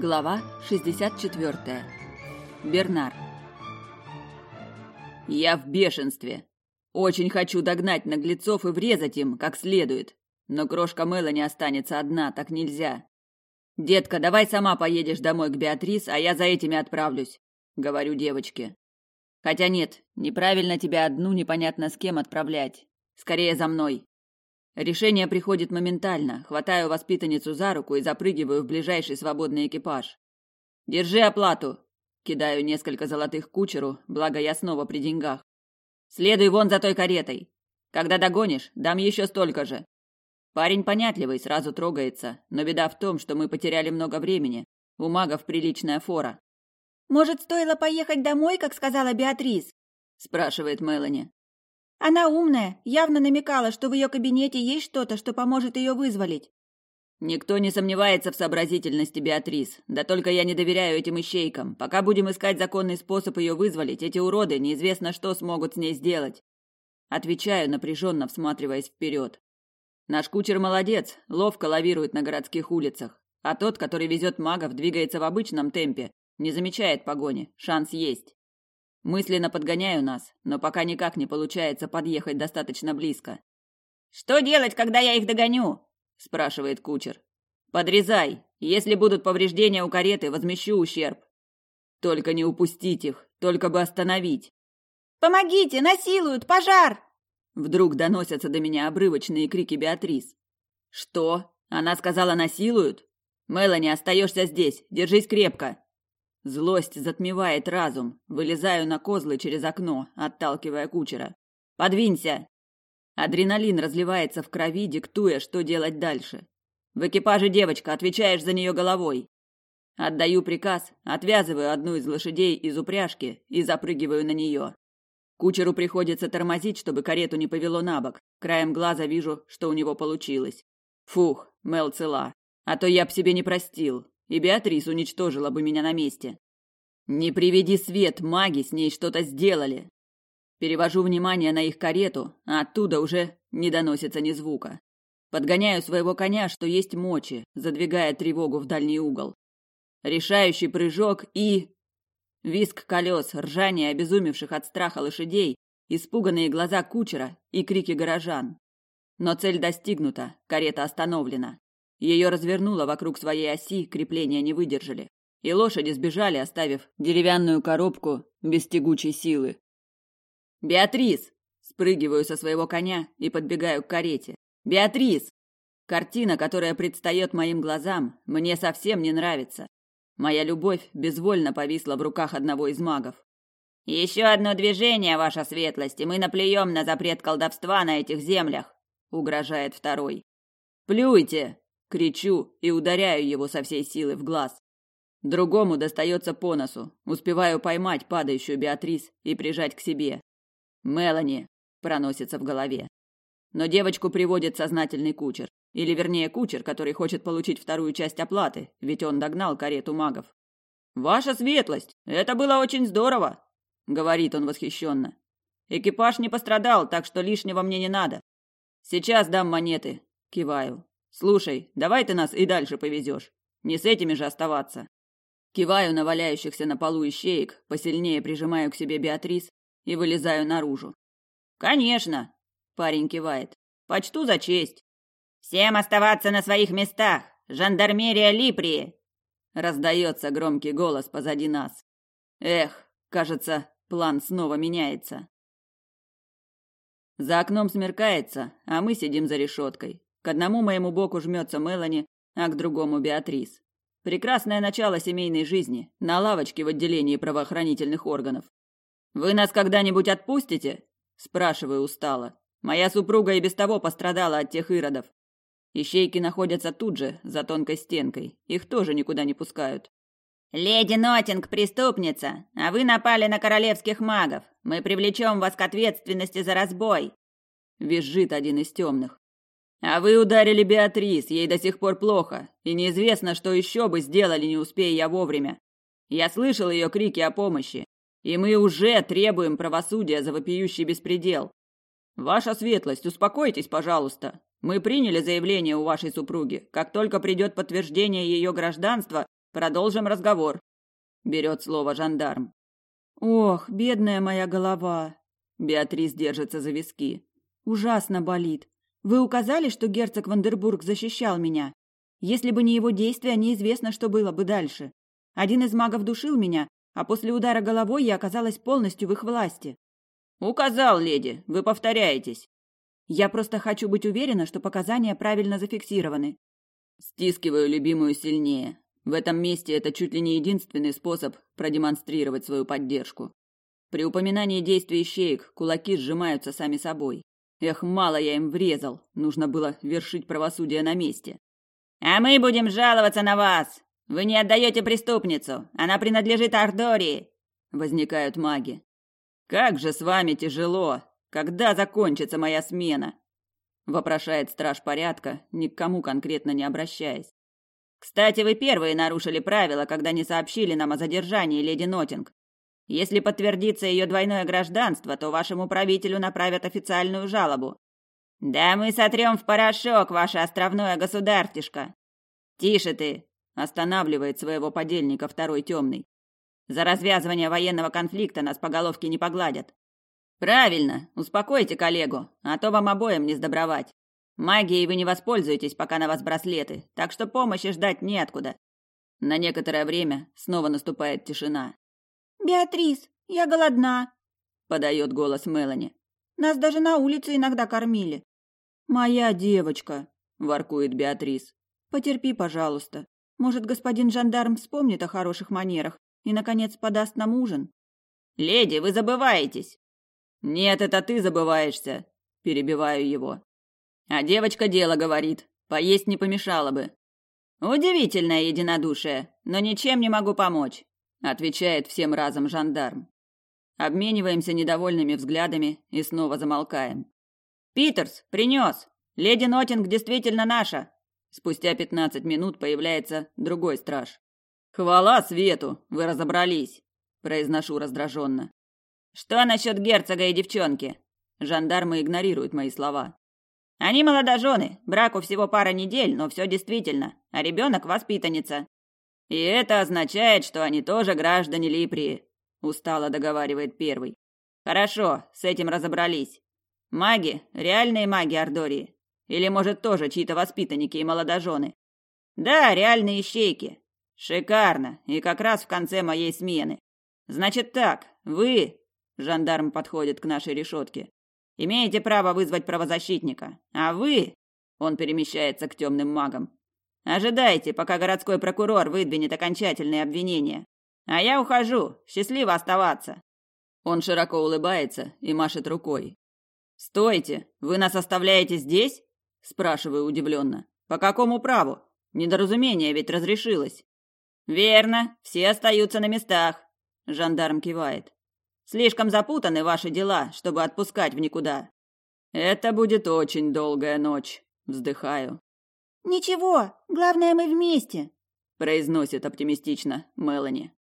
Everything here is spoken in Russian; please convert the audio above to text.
Глава 64. Бернар. Я в бешенстве. Очень хочу догнать наглецов и врезать им как следует. Но крошка Мелани останется одна, так нельзя. Детка, давай сама поедешь домой к Беатрис, а я за этими отправлюсь, говорю девочке. Хотя нет, неправильно тебя одну непонятно с кем отправлять. Скорее за мной. Решение приходит моментально. Хватаю воспитанницу за руку и запрыгиваю в ближайший свободный экипаж. Держи оплату. Кидаю несколько золотых кучеру, благо я снова при деньгах. Следуй вон за той каретой. Когда догонишь, дам еще столько же. Парень понятливый, сразу трогается, но беда в том, что мы потеряли много времени. У магов приличная фора. Может, стоило поехать домой, как сказала Беатрис? спрашивает Мелани. Она умная, явно намекала, что в ее кабинете есть что-то, что поможет ее вызволить. Никто не сомневается в сообразительности Беатрис. Да только я не доверяю этим ищейкам. Пока будем искать законный способ ее вызволить, эти уроды неизвестно что смогут с ней сделать. Отвечаю, напряженно всматриваясь вперед. Наш кучер молодец, ловко лавирует на городских улицах. А тот, который везет магов, двигается в обычном темпе, не замечает погони, шанс есть. Мысленно подгоняю нас, но пока никак не получается подъехать достаточно близко. «Что делать, когда я их догоню?» – спрашивает кучер. «Подрезай. Если будут повреждения у кареты, возмещу ущерб. Только не упустить их, только бы остановить». «Помогите! Насилуют! Пожар!» Вдруг доносятся до меня обрывочные крики Беатрис. «Что? Она сказала, насилуют? Мелани, остаешься здесь. Держись крепко!» Злость затмевает разум. Вылезаю на козлы через окно, отталкивая кучера. «Подвинься!» Адреналин разливается в крови, диктуя, что делать дальше. «В экипаже девочка, отвечаешь за нее головой!» Отдаю приказ, отвязываю одну из лошадей из упряжки и запрыгиваю на нее. Кучеру приходится тормозить, чтобы карету не повело на бок. Краем глаза вижу, что у него получилось. Фух, Мел цела. А то я б себе не простил и Беатрис уничтожила бы меня на месте. Не приведи свет, маги с ней что-то сделали. Перевожу внимание на их карету, а оттуда уже не доносится ни звука. Подгоняю своего коня, что есть мочи, задвигая тревогу в дальний угол. Решающий прыжок и... Виск колес, ржание обезумевших от страха лошадей, испуганные глаза кучера и крики горожан. Но цель достигнута, карета остановлена. Ее развернуло вокруг своей оси, крепления не выдержали. И лошади сбежали, оставив деревянную коробку без тягучей силы. «Беатрис!» Спрыгиваю со своего коня и подбегаю к карете. «Беатрис!» Картина, которая предстает моим глазам, мне совсем не нравится. Моя любовь безвольно повисла в руках одного из магов. «Еще одно движение, ваша светлость, и мы наплюем на запрет колдовства на этих землях», — угрожает второй. «Плюйте!» Кричу и ударяю его со всей силы в глаз. Другому достается по носу. Успеваю поймать падающую Беатрис и прижать к себе. «Мелани!» – проносится в голове. Но девочку приводит сознательный кучер. Или, вернее, кучер, который хочет получить вторую часть оплаты, ведь он догнал карету магов. «Ваша светлость! Это было очень здорово!» – говорит он восхищенно. «Экипаж не пострадал, так что лишнего мне не надо. Сейчас дам монеты!» – киваю. Слушай, давай ты нас и дальше повезешь. Не с этими же оставаться. Киваю на валяющихся на полу ищеек, посильнее прижимаю к себе Беатрис и вылезаю наружу. Конечно, парень кивает. Почту за честь. Всем оставаться на своих местах. Жандармерия Липрии. Раздается громкий голос позади нас. Эх, кажется, план снова меняется. За окном смеркается, а мы сидим за решеткой. К одному моему боку жмется Мелани, а к другому Беатрис. Прекрасное начало семейной жизни, на лавочке в отделении правоохранительных органов. «Вы нас когда-нибудь отпустите?» – спрашиваю устало. Моя супруга и без того пострадала от тех иродов. Ищейки находятся тут же, за тонкой стенкой. Их тоже никуда не пускают. «Леди Нотинг преступница, а вы напали на королевских магов. Мы привлечем вас к ответственности за разбой!» Визжит один из темных. А вы ударили Беатрис, ей до сих пор плохо, и неизвестно, что еще бы сделали, не успея я вовремя. Я слышал ее крики о помощи, и мы уже требуем правосудия за вопиющий беспредел. Ваша светлость, успокойтесь, пожалуйста. Мы приняли заявление у вашей супруги. Как только придет подтверждение ее гражданства, Продолжим разговор. Берет слово жандарм. Ох, бедная моя голова. Беатрис держится за виски. Ужасно болит. Вы указали, что герцог Вандербург защищал меня. Если бы не его действия, неизвестно, что было бы дальше. Один из магов душил меня, а после удара головой я оказалась полностью в их власти. Указал, леди, вы повторяетесь. Я просто хочу быть уверена, что показания правильно зафиксированы. Стискиваю любимую сильнее. В этом месте это чуть ли не единственный способ продемонстрировать свою поддержку. При упоминании действий ищеек кулаки сжимаются сами собой. Эх, мало я им врезал, нужно было вершить правосудие на месте. «А мы будем жаловаться на вас! Вы не отдаете преступницу! Она принадлежит Ардории!» Возникают маги. «Как же с вами тяжело! Когда закончится моя смена?» Вопрошает страж порядка, ни к кому конкретно не обращаясь. «Кстати, вы первые нарушили правила, когда не сообщили нам о задержании леди Нотинг. Если подтвердится ее двойное гражданство, то вашему правителю направят официальную жалобу. Да мы сотрем в порошок ваше островное государствишко. Тише ты, останавливает своего подельника второй темный. За развязывание военного конфликта нас по головке не погладят. Правильно, успокойте коллегу, а то вам обоим не сдобровать. Магией вы не воспользуетесь, пока на вас браслеты, так что помощи ждать неоткуда. На некоторое время снова наступает тишина. «Беатрис, я голодна», — подает голос Мелани. «Нас даже на улице иногда кормили». «Моя девочка», — воркует Беатрис. «Потерпи, пожалуйста. Может, господин жандарм вспомнит о хороших манерах и, наконец, подаст нам ужин. «Леди, вы забываетесь!» «Нет, это ты забываешься!» Перебиваю его. А девочка дело говорит. Поесть не помешало бы. «Удивительное единодушие, но ничем не могу помочь», отвечает всем разом жандарм. Обмениваемся недовольными взглядами и снова замолкаем. «Питерс, принес! Леди Нотинг действительно наша!» Спустя пятнадцать минут появляется другой страж. «Хвала свету! Вы разобрались!» – произношу раздраженно. «Что насчет герцога и девчонки?» Жандармы игнорируют мои слова. «Они молодожены, браку всего пара недель, но все действительно, а ребенок – воспитанница». «И это означает, что они тоже граждане Липрии», – устало договаривает первый. «Хорошо, с этим разобрались. Маги – реальные маги Ардории. Или, может, тоже чьи-то воспитанники и молодожены?» «Да, реальные ищейки. Шикарно, и как раз в конце моей смены. Значит так, вы, жандарм подходит к нашей решетке, имеете право вызвать правозащитника, а вы, он перемещается к темным магам, ожидайте, пока городской прокурор выдвинет окончательные обвинения. А я ухожу, счастливо оставаться. Он широко улыбается и машет рукой. Стойте, вы нас оставляете здесь? спрашиваю удивленно. По какому праву? Недоразумение ведь разрешилось. Верно, все остаются на местах, жандарм кивает. Слишком запутаны ваши дела, чтобы отпускать в никуда. Это будет очень долгая ночь, вздыхаю. Ничего, главное мы вместе, произносит оптимистично Мелани.